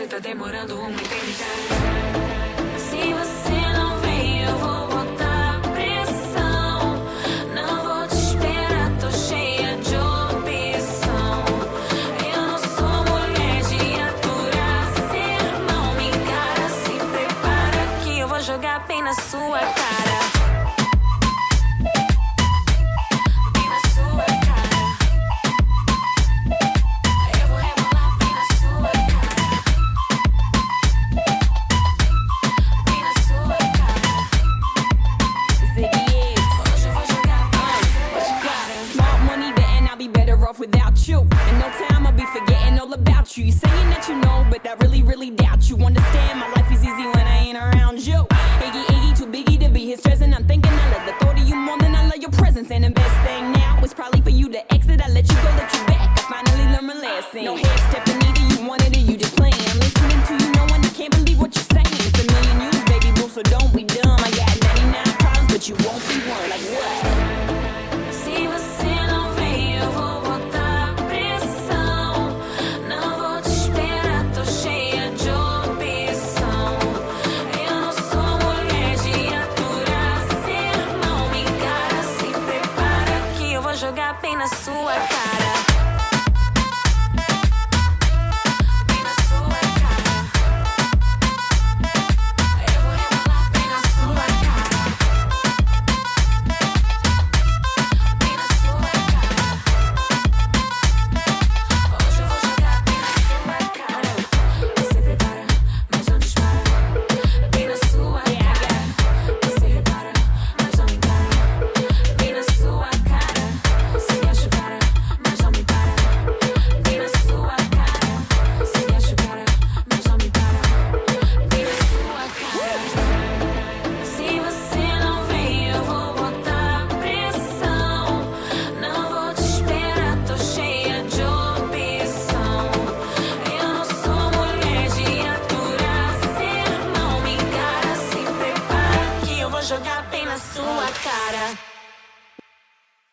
Você tá demorando uma eternidade. Se você não vem, eu vou botar pressão. Não vou te esperar, tô cheia de opção. Eu não sou mulher de aturar sermão. Me encara, se prepara que eu vou jogar bem na sua cara. you. You saying that you know, but I really, really doubt you. Understand my life is easy when I ain't around you. Iggy, Iggy, too biggie to be his stressing. I'm thinking I love the thought of you more than I love your presence. And the best thing now is probably for you to exit. I let you go, let you back. I finally learned my lesson. No head stepping either. You wanted it, you just playing. Listening to you, knowing I can't believe what you're saying. It's a million years, baby boo, so don't be dumb. I got 99 problems, but you won't be. para. jogar bem na sua cara.